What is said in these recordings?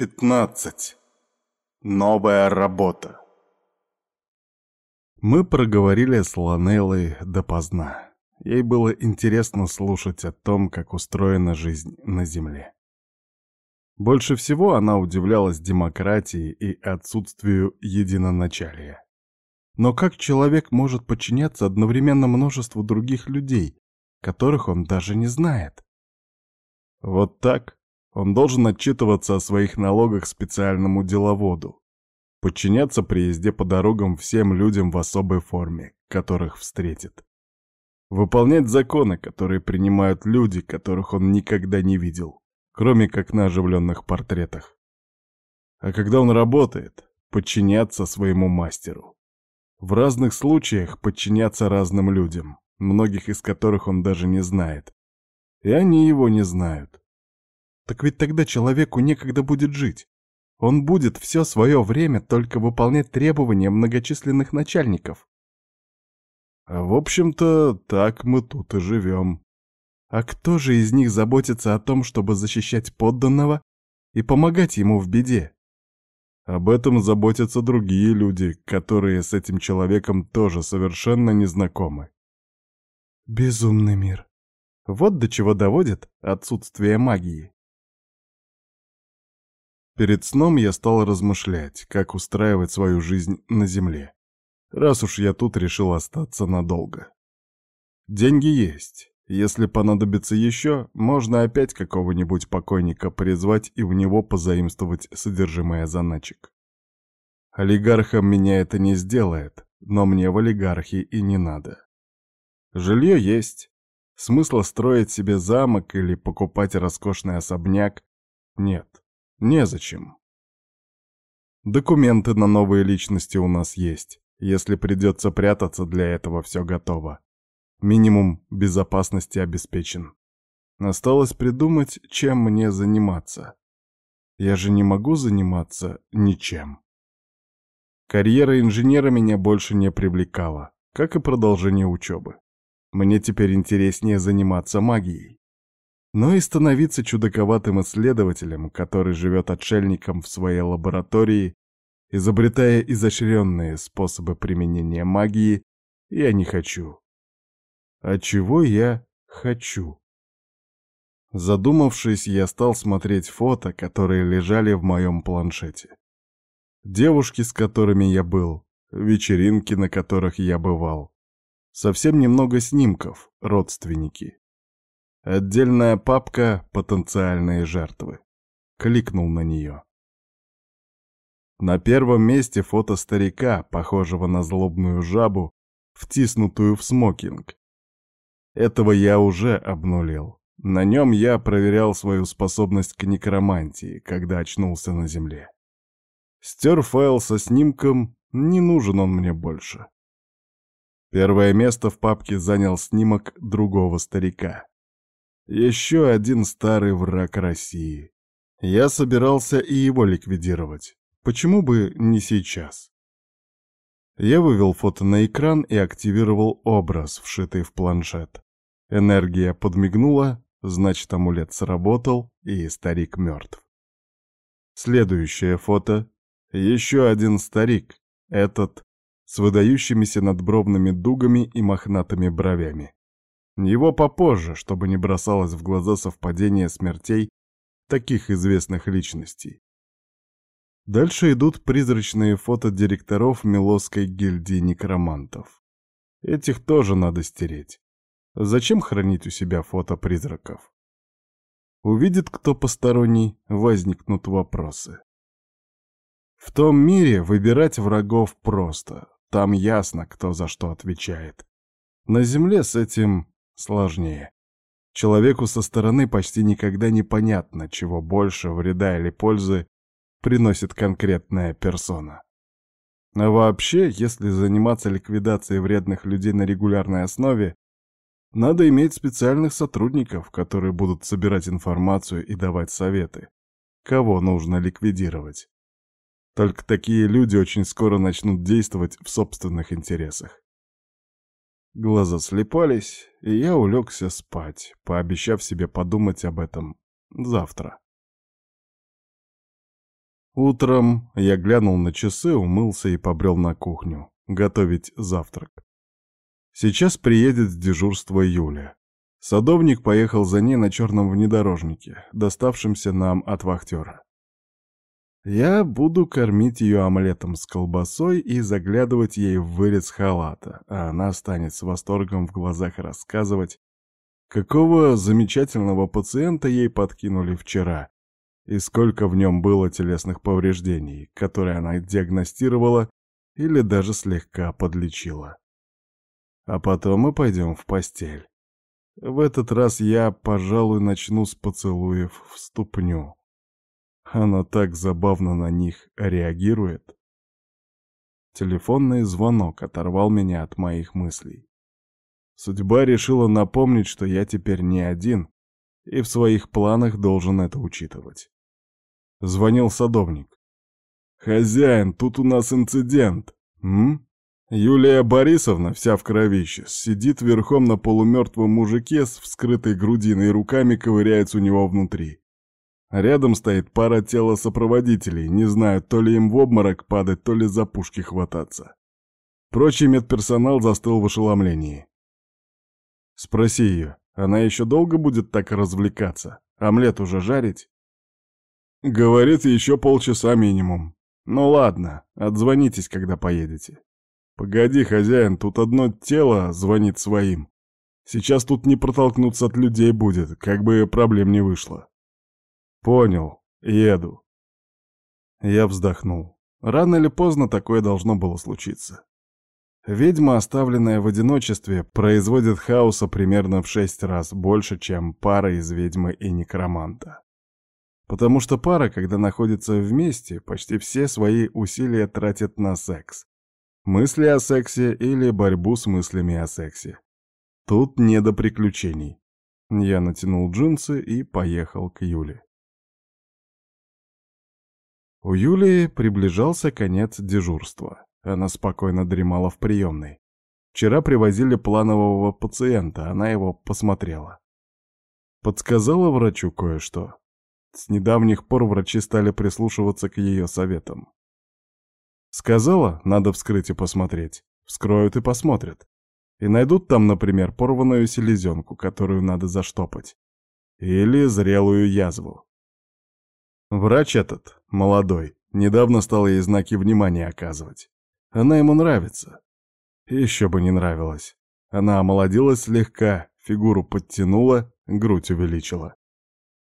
15. Новая работа. Мы проговорили с Ланеллой допоздна. Ей было интересно слушать о том, как устроена жизнь на Земле. Больше всего она удивлялась демократии и отсутствию единоначалия. Но как человек может подчиняться одновременно множеству других людей, которых он даже не знает? Вот так он должен отчитываться о своих налогах специальному деловоду, подчиняться при езде по дорогам всем людям в особой форме, которых встретит. Выполнять законы, которые принимают люди, которых он никогда не видел, кроме как на оживленных портретах. А когда он работает, подчиняться своему мастеру. В разных случаях подчиняться разным людям, многих из которых он даже не знает. И они его не знают. Так ведь тогда человеку некогда будет жить. Он будет все свое время только выполнять требования многочисленных начальников. А в общем-то, так мы тут и живем. А кто же из них заботится о том, чтобы защищать подданного и помогать ему в беде? Об этом заботятся другие люди, которые с этим человеком тоже совершенно не знакомы. Безумный мир. Вот до чего доводит отсутствие магии. Перед сном я стал размышлять, как устраивать свою жизнь на земле, раз уж я тут решил остаться надолго. Деньги есть. Если понадобится еще, можно опять какого-нибудь покойника призвать и у него позаимствовать содержимое заначек. Олигархом меня это не сделает, но мне в олигархи и не надо. Жилье есть. Смысла строить себе замок или покупать роскошный особняк нет. Незачем. Документы на новые личности у нас есть. Если придется прятаться, для этого все готово. Минимум безопасности обеспечен. Осталось придумать, чем мне заниматься. Я же не могу заниматься ничем. Карьера инженера меня больше не привлекала, как и продолжение учебы. Мне теперь интереснее заниматься магией но и становиться чудаковатым исследователем, который живет отшельником в своей лаборатории, изобретая изощренные способы применения магии, я не хочу. А чего я хочу? Задумавшись, я стал смотреть фото, которые лежали в моем планшете. Девушки, с которыми я был, вечеринки, на которых я бывал. Совсем немного снимков, родственники. Отдельная папка «Потенциальные жертвы». Кликнул на нее. На первом месте фото старика, похожего на злобную жабу, втиснутую в смокинг. Этого я уже обнулил. На нем я проверял свою способность к некромантии, когда очнулся на земле. Стер файл со снимком, не нужен он мне больше. Первое место в папке занял снимок другого старика. Еще один старый враг России. Я собирался и его ликвидировать. Почему бы не сейчас? Я вывел фото на экран и активировал образ, вшитый в планшет. Энергия подмигнула, значит, амулет сработал, и старик мертв. Следующее фото. Еще один старик, этот с выдающимися надбровными дугами и мохнатыми бровями. Его попозже, чтобы не бросалось в глаза совпадение смертей таких известных личностей. Дальше идут призрачные фото директоров Милосской гильдии некромантов. Этих тоже надо стереть. Зачем хранить у себя фото призраков? Увидит кто посторонний, возникнут вопросы. В том мире выбирать врагов просто. Там ясно, кто за что отвечает. На Земле с этим сложнее. Человеку со стороны почти никогда не понятно, чего больше вреда или пользы приносит конкретная персона. А вообще, если заниматься ликвидацией вредных людей на регулярной основе, надо иметь специальных сотрудников, которые будут собирать информацию и давать советы, кого нужно ликвидировать. Только такие люди очень скоро начнут действовать в собственных интересах. Глаза слепались, и я улегся спать, пообещав себе подумать об этом завтра. Утром я глянул на часы, умылся и побрел на кухню, готовить завтрак. Сейчас приедет с дежурства Юля. Садовник поехал за ней на черном внедорожнике, доставшемся нам от вахтера. Я буду кормить ее омлетом с колбасой и заглядывать ей в вырез халата, а она станет с восторгом в глазах рассказывать, какого замечательного пациента ей подкинули вчера, и сколько в нем было телесных повреждений, которые она диагностировала или даже слегка подлечила. А потом мы пойдем в постель. В этот раз я, пожалуй, начну с поцелуев в ступню. Она так забавно на них реагирует. Телефонный звонок оторвал меня от моих мыслей. Судьба решила напомнить, что я теперь не один, и в своих планах должен это учитывать. Звонил садовник. «Хозяин, тут у нас инцидент. М? Юлия Борисовна, вся в кровище, сидит верхом на полумертвом мужике с вскрытой грудиной и руками ковыряется у него внутри. Рядом стоит пара тела сопроводителей, не знаю, то ли им в обморок падать, то ли за пушки хвататься. Прочий медперсонал застыл в ошеломлении. Спроси ее, она еще долго будет так развлекаться? Омлет уже жарить? Говорит, еще полчаса минимум. Ну ладно, отзвонитесь, когда поедете. Погоди, хозяин, тут одно тело звонит своим. Сейчас тут не протолкнуться от людей будет, как бы проблем не вышло. Понял, еду. Я вздохнул. Рано или поздно такое должно было случиться. Ведьма, оставленная в одиночестве, производит хаоса примерно в шесть раз больше, чем пара из ведьмы и некроманта. Потому что пара, когда находится вместе, почти все свои усилия тратит на секс. Мысли о сексе или борьбу с мыслями о сексе. Тут не до приключений. Я натянул джинсы и поехал к Юле. У Юлии приближался конец дежурства. Она спокойно дремала в приемной. Вчера привозили планового пациента, она его посмотрела. Подсказала врачу кое-что. С недавних пор врачи стали прислушиваться к ее советам. Сказала, надо вскрыть и посмотреть. Вскроют и посмотрят. И найдут там, например, порванную селезенку, которую надо заштопать. Или зрелую язву. Врач этот, молодой, недавно стал ей знаки внимания оказывать. Она ему нравится. Еще бы не нравилось. Она омолодилась слегка, фигуру подтянула, грудь увеличила.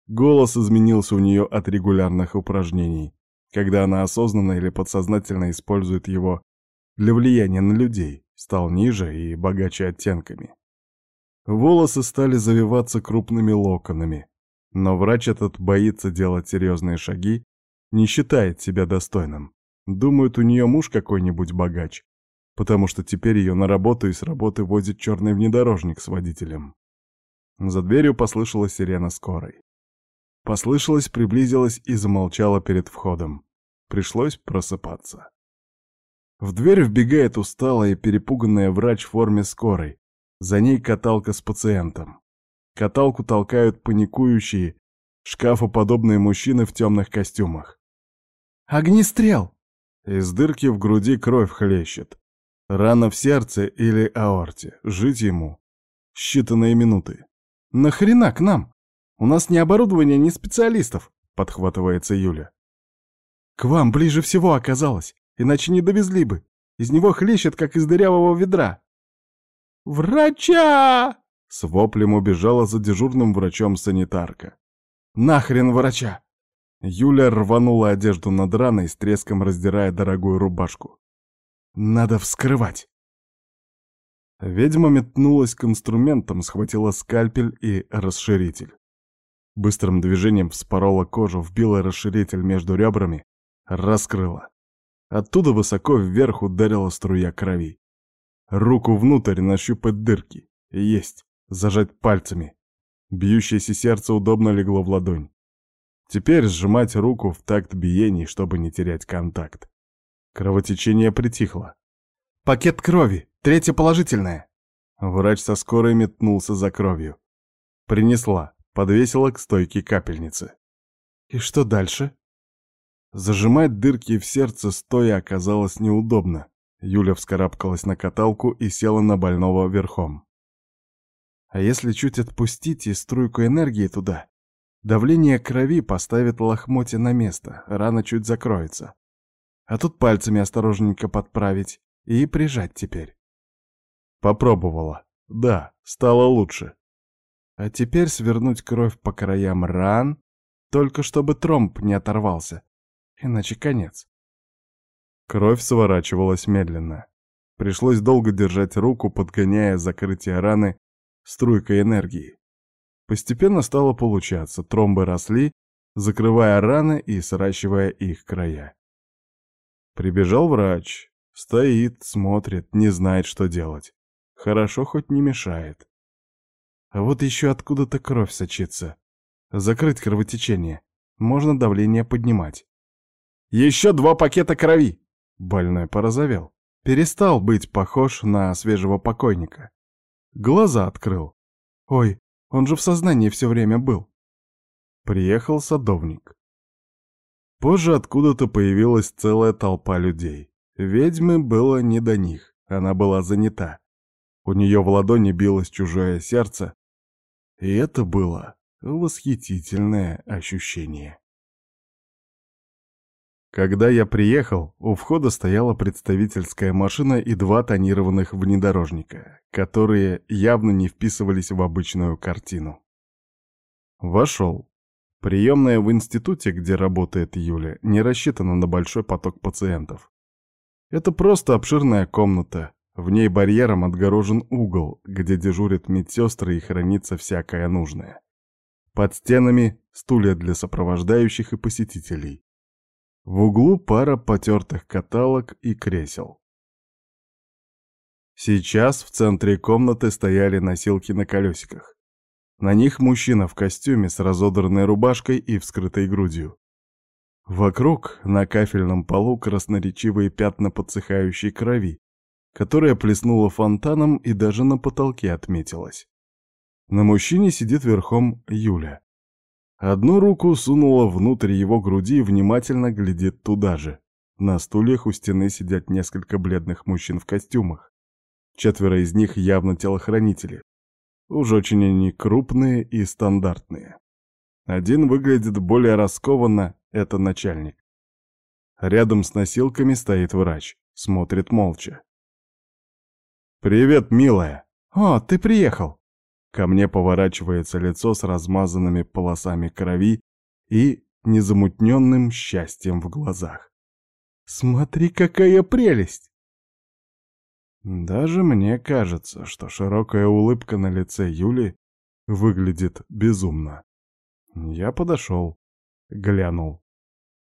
Голос изменился у нее от регулярных упражнений, когда она осознанно или подсознательно использует его для влияния на людей, стал ниже и богаче оттенками. Волосы стали завиваться крупными локонами, но врач этот боится делать серьезные шаги, не считает себя достойным. Думает, у нее муж какой-нибудь богач, потому что теперь ее на работу и с работы возит черный внедорожник с водителем. За дверью послышалась сирена скорой. Послышалась, приблизилась и замолчала перед входом. Пришлось просыпаться. В дверь вбегает усталая и перепуганная врач в форме скорой. За ней каталка с пациентом. Каталку толкают паникующие, шкафоподобные мужчины в темных костюмах. «Огнестрел!» Из дырки в груди кровь хлещет. Рана в сердце или аорте. Жить ему. Считанные минуты. «Нахрена к нам? У нас ни оборудования, ни специалистов!» Подхватывается Юля. «К вам ближе всего оказалось, иначе не довезли бы. Из него хлещет, как из дырявого ведра». «Врача!» С воплем убежала за дежурным врачом санитарка. «Нахрен врача!» Юля рванула одежду над раной, с треском раздирая дорогую рубашку. «Надо вскрывать!» Ведьма метнулась к инструментам, схватила скальпель и расширитель. Быстрым движением вспорола кожу, вбила расширитель между ребрами, раскрыла. Оттуда высоко вверх ударила струя крови. Руку внутрь нащупать дырки. Есть зажать пальцами. Бьющееся сердце удобно легло в ладонь. Теперь сжимать руку в такт биений, чтобы не терять контакт. Кровотечение притихло. «Пакет крови! Третье положительное!» Врач со скорой метнулся за кровью. Принесла, подвесила к стойке капельницы. «И что дальше?» Зажимать дырки в сердце стоя оказалось неудобно. Юля вскарабкалась на каталку и села на больного верхом. А если чуть отпустить и струйку энергии туда, давление крови поставит лохмотья на место, рана чуть закроется. А тут пальцами осторожненько подправить и прижать теперь. Попробовала. Да, стало лучше. А теперь свернуть кровь по краям ран, только чтобы тромб не оторвался. Иначе конец. Кровь сворачивалась медленно. Пришлось долго держать руку, подгоняя закрытие раны струйкой энергии. Постепенно стало получаться, тромбы росли, закрывая раны и сращивая их края. Прибежал врач. Стоит, смотрит, не знает, что делать. Хорошо хоть не мешает. А вот еще откуда-то кровь сочится. Закрыть кровотечение. Можно давление поднимать. «Еще два пакета крови!» Больной порозовел. Перестал быть похож на свежего покойника. Глаза открыл. Ой, он же в сознании все время был. Приехал садовник. Позже откуда-то появилась целая толпа людей. Ведьмы было не до них, она была занята. У нее в ладони билось чужое сердце, и это было восхитительное ощущение. Когда я приехал, у входа стояла представительская машина и два тонированных внедорожника, которые явно не вписывались в обычную картину. Вошел. Приемная в институте, где работает Юля, не рассчитана на большой поток пациентов. Это просто обширная комната. В ней барьером отгорожен угол, где дежурят медсестры и хранится всякое нужное. Под стенами стулья для сопровождающих и посетителей. В углу пара потертых каталог и кресел. Сейчас в центре комнаты стояли носилки на колесиках. На них мужчина в костюме с разодранной рубашкой и вскрытой грудью. Вокруг, на кафельном полу, красноречивые пятна подсыхающей крови, которая плеснула фонтаном и даже на потолке отметилась. На мужчине сидит верхом Юля. Одну руку сунула внутрь его груди и внимательно глядит туда же. На стульях у стены сидят несколько бледных мужчин в костюмах. Четверо из них явно телохранители. Уж очень они крупные и стандартные. Один выглядит более раскованно, это начальник. Рядом с носилками стоит врач, смотрит молча. «Привет, милая!» «О, ты приехал!» Ко мне поворачивается лицо с размазанными полосами крови и незамутненным счастьем в глазах. «Смотри, какая прелесть!» Даже мне кажется, что широкая улыбка на лице Юли выглядит безумно. Я подошел, глянул.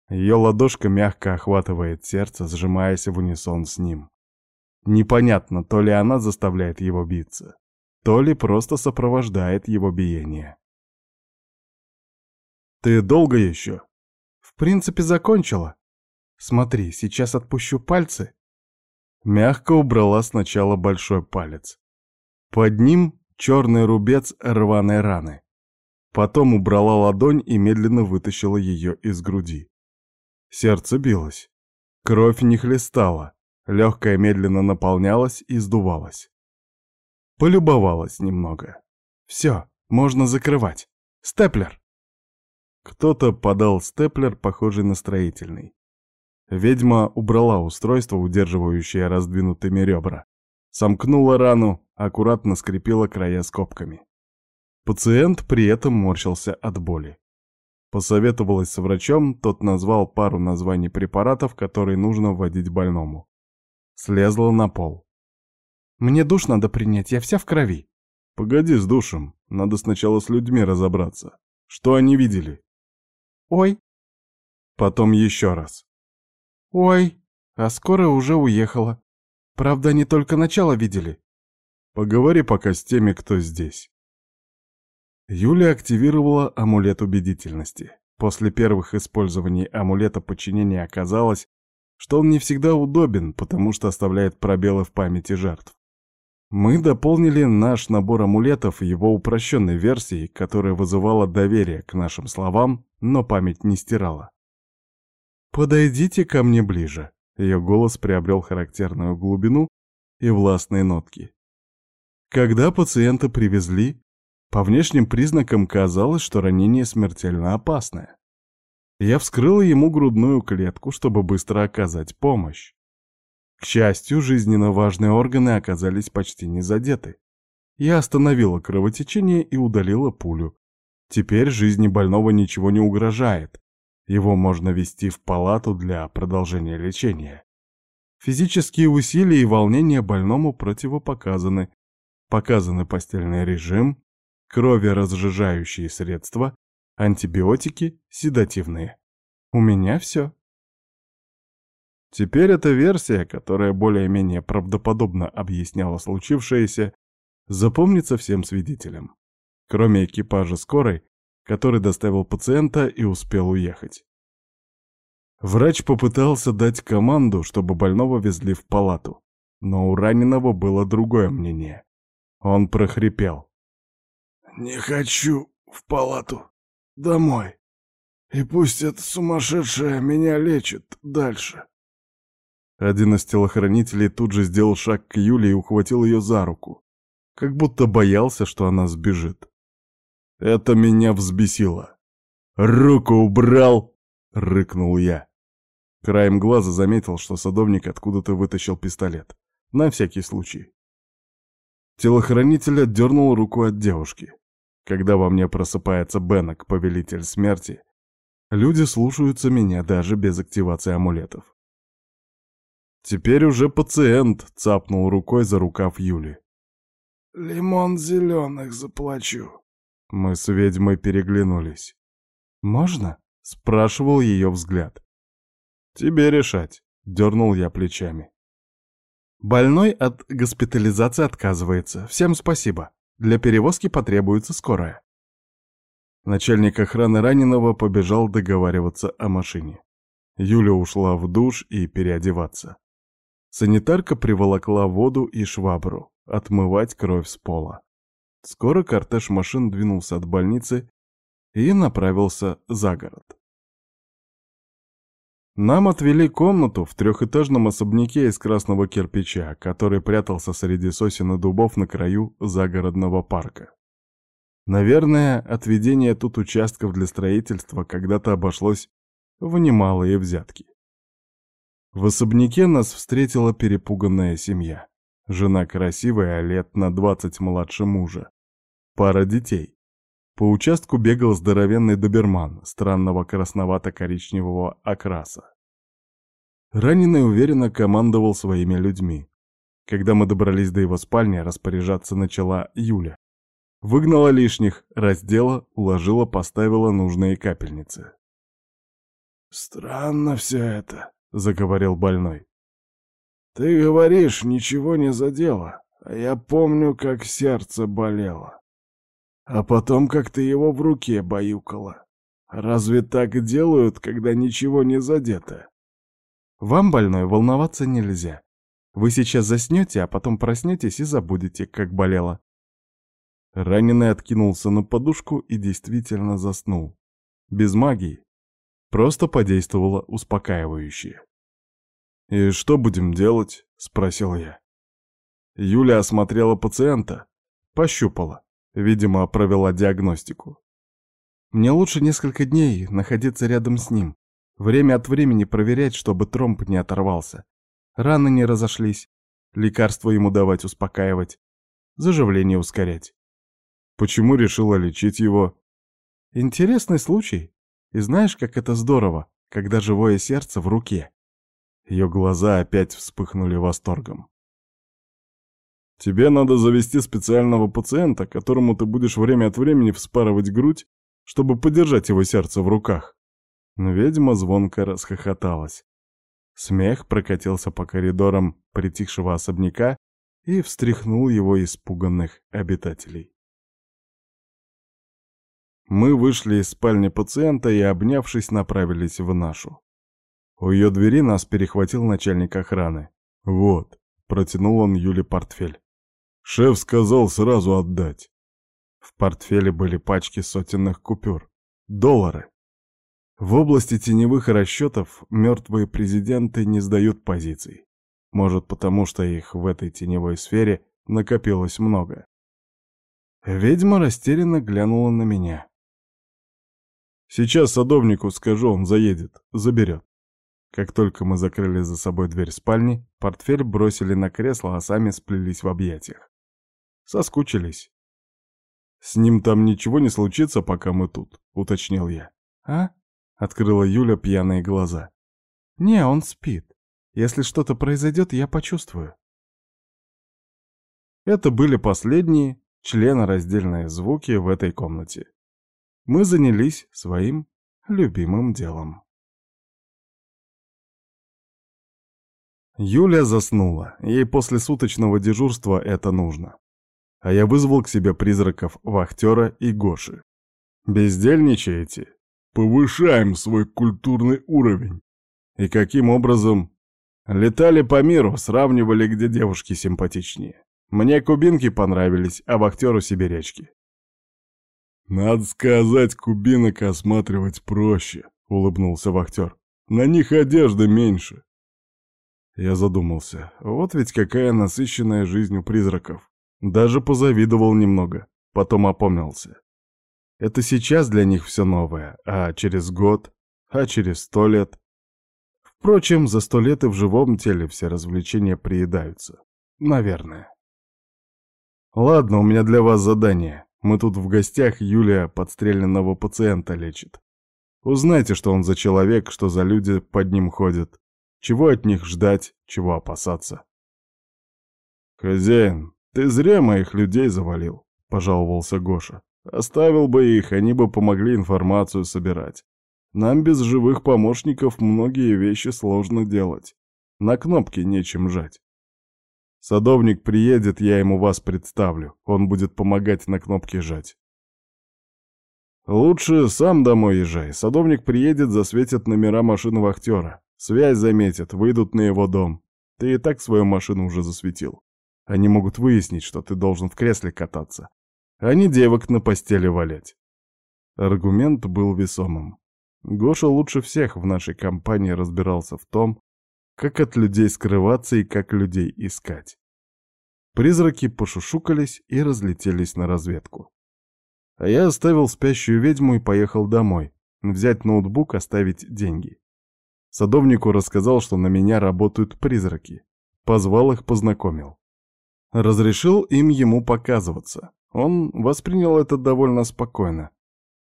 Ее ладошка мягко охватывает сердце, сжимаясь в унисон с ним. Непонятно, то ли она заставляет его биться, то ли просто сопровождает его биение. «Ты долго еще?» «В принципе, закончила. Смотри, сейчас отпущу пальцы». Мягко убрала сначала большой палец. Под ним черный рубец рваной раны. Потом убрала ладонь и медленно вытащила ее из груди. Сердце билось. Кровь не хлестала. Легкая медленно наполнялась и сдувалась. Полюбовалась немного. Все, можно закрывать. Степлер. Кто-то подал степлер, похожий на строительный. Ведьма убрала устройство, удерживающее раздвинутыми ребра. Сомкнула рану, аккуратно скрепила края скобками. Пациент при этом морщился от боли. Посоветовалась с врачом, тот назвал пару названий препаратов, которые нужно вводить больному. Слезла на пол. Мне душ надо принять, я вся в крови. Погоди с душем, надо сначала с людьми разобраться. Что они видели? Ой. Потом еще раз. Ой, а скоро уже уехала. Правда, они только начало видели. Поговори пока с теми, кто здесь. Юля активировала амулет убедительности. После первых использований амулета подчинения оказалось, что он не всегда удобен, потому что оставляет пробелы в памяти жертв. Мы дополнили наш набор амулетов его упрощенной версией, которая вызывала доверие к нашим словам, но память не стирала. «Подойдите ко мне ближе». Ее голос приобрел характерную глубину и властные нотки. Когда пациента привезли, по внешним признакам казалось, что ранение смертельно опасное. Я вскрыла ему грудную клетку, чтобы быстро оказать помощь. К счастью, жизненно важные органы оказались почти не задеты. Я остановила кровотечение и удалила пулю. Теперь жизни больного ничего не угрожает. Его можно вести в палату для продолжения лечения. Физические усилия и волнения больному противопоказаны. Показаны постельный режим, кроверазжижающие средства, антибиотики, седативные. У меня все. Теперь эта версия, которая более-менее правдоподобно объясняла случившееся, запомнится всем свидетелям, кроме экипажа скорой, который доставил пациента и успел уехать. Врач попытался дать команду, чтобы больного везли в палату, но у раненого было другое мнение. Он прохрипел. «Не хочу в палату. Домой. И пусть эта сумасшедшая меня лечит дальше». Один из телохранителей тут же сделал шаг к Юле и ухватил ее за руку, как будто боялся, что она сбежит. Это меня взбесило. «Руку убрал!» — рыкнул я. Краем глаза заметил, что садовник откуда-то вытащил пистолет. На всякий случай. Телохранитель отдернул руку от девушки. Когда во мне просыпается Беннек, повелитель смерти, люди слушаются меня даже без активации амулетов. Теперь уже пациент цапнул рукой за рукав Юли. «Лимон зеленых заплачу». Мы с ведьмой переглянулись. «Можно?» — спрашивал ее взгляд. «Тебе решать», — дернул я плечами. Больной от госпитализации отказывается. Всем спасибо. Для перевозки потребуется скорая. Начальник охраны раненого побежал договариваться о машине. Юля ушла в душ и переодеваться. Санитарка приволокла воду и швабру, отмывать кровь с пола. Скоро кортеж машин двинулся от больницы и направился за город. Нам отвели комнату в трехэтажном особняке из красного кирпича, который прятался среди сосен и дубов на краю загородного парка. Наверное, отведение тут участков для строительства когда-то обошлось в немалые взятки. В особняке нас встретила перепуганная семья. Жена красивая, лет на двадцать младше мужа. Пара детей. По участку бегал здоровенный доберман странного красновато-коричневого окраса. Раненый уверенно командовал своими людьми. Когда мы добрались до его спальни, распоряжаться начала Юля. Выгнала лишних, раздела, уложила, поставила нужные капельницы. «Странно все это», заговорил больной. «Ты говоришь, ничего не задело, а я помню, как сердце болело. А потом, как ты его в руке баюкала. Разве так делают, когда ничего не задето?» «Вам, больной, волноваться нельзя. Вы сейчас заснете, а потом проснетесь и забудете, как болело». Раненый откинулся на подушку и действительно заснул. Без магии, Просто подействовало успокаивающе. «И что будем делать?» — спросил я. Юля осмотрела пациента, пощупала, видимо, провела диагностику. «Мне лучше несколько дней находиться рядом с ним, время от времени проверять, чтобы тромб не оторвался. Раны не разошлись, лекарства ему давать успокаивать, заживление ускорять. Почему решила лечить его? Интересный случай. И знаешь, как это здорово, когда живое сердце в руке. Ее глаза опять вспыхнули восторгом. Тебе надо завести специального пациента, которому ты будешь время от времени вспарывать грудь, чтобы подержать его сердце в руках. Но ведьма звонко расхохоталась. Смех прокатился по коридорам притихшего особняка и встряхнул его испуганных обитателей. Мы вышли из спальни пациента и, обнявшись, направились в нашу. У ее двери нас перехватил начальник охраны. «Вот», — протянул он Юле портфель. «Шеф сказал сразу отдать». В портфеле были пачки сотенных купюр. Доллары. В области теневых расчетов мертвые президенты не сдают позиций. Может, потому что их в этой теневой сфере накопилось много. Ведьма растерянно глянула на меня. «Сейчас садовнику скажу, он заедет, заберет». Как только мы закрыли за собой дверь спальни, портфель бросили на кресло, а сами сплелись в объятиях. Соскучились. «С ним там ничего не случится, пока мы тут», — уточнил я. «А?» — открыла Юля пьяные глаза. «Не, он спит. Если что-то произойдет, я почувствую». Это были последние членораздельные звуки в этой комнате. Мы занялись своим любимым делом. Юля заснула, ей после суточного дежурства это нужно. А я вызвал к себе призраков Вахтера и Гоши. «Бездельничаете?» повышаем свой культурный уровень. И каким образом? Летали по миру, сравнивали, где девушки симпатичнее. Мне кубинки понравились, а вахтеру сибирячки. «Надо сказать, кубинок осматривать проще», — улыбнулся вахтер. «На них одежды меньше». Я задумался. Вот ведь какая насыщенная жизнь у призраков. Даже позавидовал немного, потом опомнился. Это сейчас для них все новое, а через год, а через сто лет. Впрочем, за сто лет и в живом теле все развлечения приедаются. Наверное. Ладно, у меня для вас задание. Мы тут в гостях, Юлия подстреленного пациента лечит. Узнайте, что он за человек, что за люди под ним ходят. Чего от них ждать, чего опасаться. «Хозяин, ты зря моих людей завалил», — пожаловался Гоша. Оставил бы их, они бы помогли информацию собирать. Нам без живых помощников многие вещи сложно делать. На кнопки нечем жать. Садовник приедет, я ему вас представлю. Он будет помогать на кнопки жать. Лучше сам домой езжай. Садовник приедет, засветит номера машины вахтера. Связь заметит, выйдут на его дом. Ты и так свою машину уже засветил. Они могут выяснить, что ты должен в кресле кататься а не девок на постели валять. Аргумент был весомым. Гоша лучше всех в нашей компании разбирался в том, как от людей скрываться и как людей искать. Призраки пошушукались и разлетелись на разведку. А я оставил спящую ведьму и поехал домой, взять ноутбук, оставить деньги. Садовнику рассказал, что на меня работают призраки. Позвал их, познакомил. Разрешил им ему показываться. Он воспринял это довольно спокойно.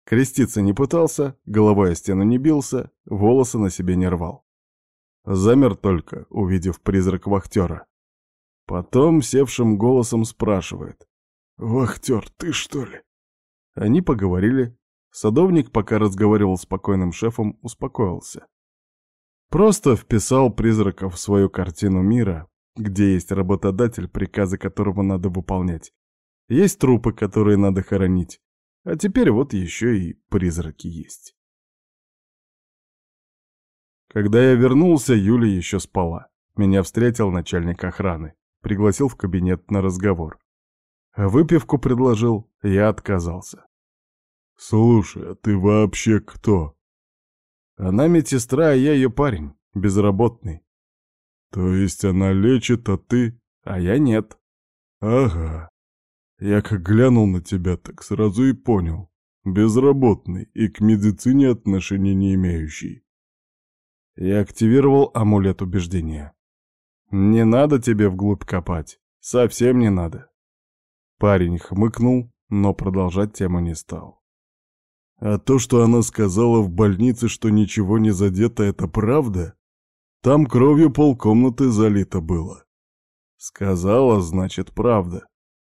Креститься не пытался, головой о стену не бился, волосы на себе не рвал. Замер только, увидев призрак вахтера. Потом севшим голосом спрашивает. «Вахтер, ты что ли?» Они поговорили. Садовник, пока разговаривал с спокойным шефом, успокоился. Просто вписал призрака в свою картину мира, где есть работодатель, приказы которого надо выполнять, есть трупы, которые надо хоронить. А теперь вот еще и призраки есть. Когда я вернулся, Юля еще спала. Меня встретил начальник охраны. Пригласил в кабинет на разговор. Выпивку предложил, я отказался. «Слушай, а ты вообще кто?» «Она медсестра, а я ее парень, безработный». «То есть она лечит, а ты...» «А я нет». «Ага. Я как глянул на тебя, так сразу и понял. Безработный и к медицине отношения не имеющий. Я активировал амулет убеждения. Не надо тебе вглубь копать. Совсем не надо. Парень хмыкнул, но продолжать тему не стал. А то, что она сказала в больнице, что ничего не задето, это правда? Там кровью полкомнаты залито было. Сказала, значит, правда.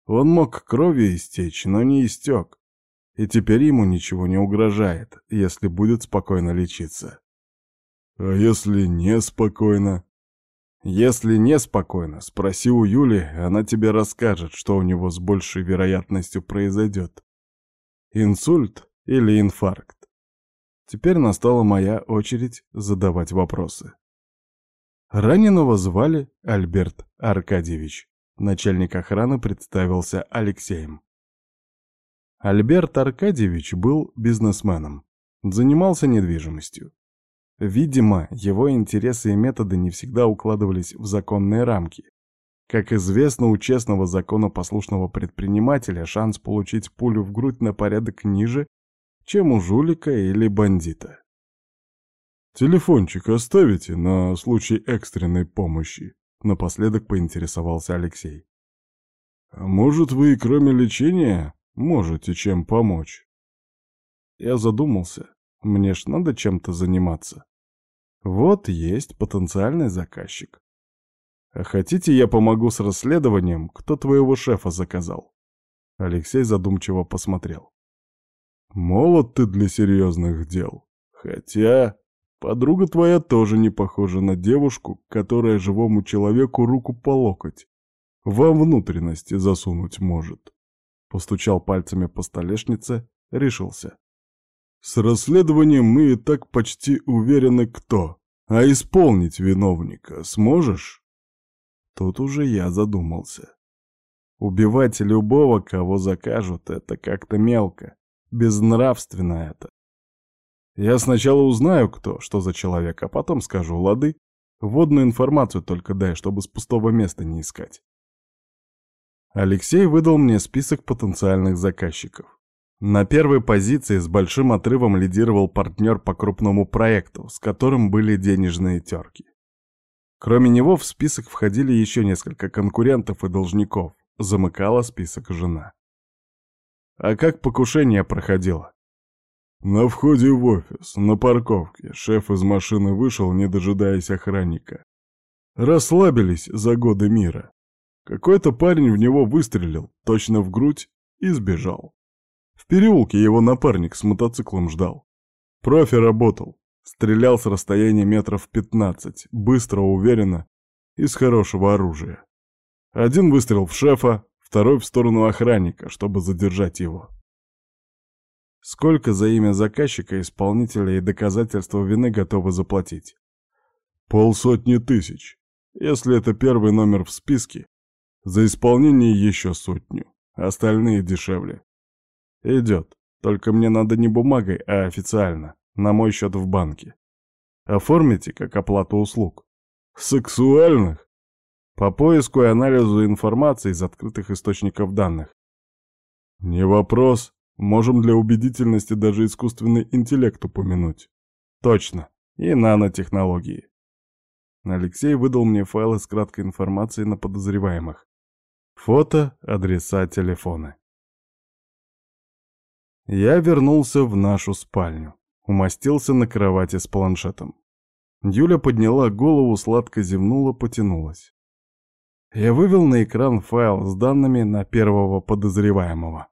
Он мог кровью истечь, но не истек. И теперь ему ничего не угрожает, если будет спокойно лечиться. А если неспокойно? Если неспокойно, спроси у Юли, она тебе расскажет, что у него с большей вероятностью произойдет. Инсульт или инфаркт? Теперь настала моя очередь задавать вопросы. Раненого звали Альберт Аркадьевич. Начальник охраны представился Алексеем. Альберт Аркадьевич был бизнесменом. Занимался недвижимостью. Видимо, его интересы и методы не всегда укладывались в законные рамки. Как известно, у честного законопослушного предпринимателя шанс получить пулю в грудь на порядок ниже, чем у жулика или бандита. «Телефончик оставите на случай экстренной помощи», — напоследок поинтересовался Алексей. «А может, вы, кроме лечения, можете чем помочь?» Я задумался. Мне ж надо чем-то заниматься. Вот есть потенциальный заказчик. А хотите, я помогу с расследованием, кто твоего шефа заказал? Алексей задумчиво посмотрел. Молод ты для серьезных дел. Хотя подруга твоя тоже не похожа на девушку, которая живому человеку руку по локоть во внутренности засунуть может. Постучал пальцами по столешнице, решился. С расследованием мы и так почти уверены, кто. А исполнить виновника сможешь? Тут уже я задумался. Убивать любого, кого закажут, это как-то мелко. Безнравственно это. Я сначала узнаю, кто, что за человек, а потом скажу, лады. Водную информацию только дай, чтобы с пустого места не искать. Алексей выдал мне список потенциальных заказчиков. На первой позиции с большим отрывом лидировал партнер по крупному проекту, с которым были денежные терки. Кроме него в список входили еще несколько конкурентов и должников, замыкала список жена. А как покушение проходило? На входе в офис, на парковке, шеф из машины вышел, не дожидаясь охранника. Расслабились за годы мира. Какой-то парень в него выстрелил, точно в грудь, и сбежал. В переулке его напарник с мотоциклом ждал. Профи работал. Стрелял с расстояния метров 15, быстро, уверенно, из хорошего оружия. Один выстрел в шефа, второй в сторону охранника, чтобы задержать его. Сколько за имя заказчика, исполнителя и доказательства вины готовы заплатить? Полсотни тысяч. Если это первый номер в списке, за исполнение еще сотню, остальные дешевле. Идет. Только мне надо не бумагой, а официально, на мой счет в банке. Оформите как оплату услуг. Сексуальных? По поиску и анализу информации из открытых источников данных. Не вопрос. Можем для убедительности даже искусственный интеллект упомянуть. Точно. И нанотехнологии. Алексей выдал мне файлы с краткой информацией на подозреваемых. Фото, адреса, телефоны. Я вернулся в нашу спальню. Умостился на кровати с планшетом. Юля подняла голову, сладко зевнула, потянулась. Я вывел на экран файл с данными на первого подозреваемого.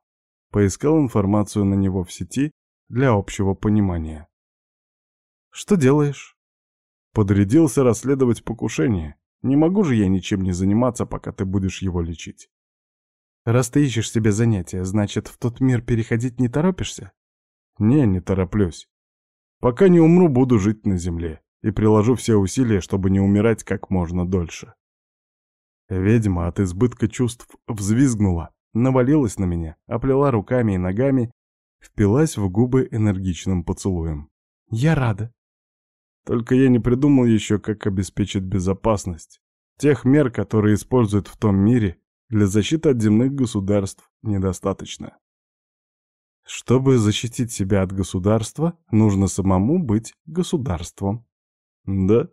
Поискал информацию на него в сети для общего понимания. «Что делаешь?» Подрядился расследовать покушение. Не могу же я ничем не заниматься, пока ты будешь его лечить. Раз ты ищешь себе занятия, значит, в тот мир переходить не торопишься? Не, не тороплюсь. Пока не умру, буду жить на земле и приложу все усилия, чтобы не умирать как можно дольше. Ведьма от избытка чувств взвизгнула, навалилась на меня, оплела руками и ногами, впилась в губы энергичным поцелуем. «Я рада». Только я не придумал еще, как обеспечить безопасность. Тех мер, которые используют в том мире, для защиты от земных государств недостаточно. Чтобы защитить себя от государства, нужно самому быть государством. Да?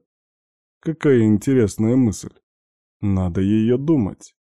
Какая интересная мысль. Надо ее думать.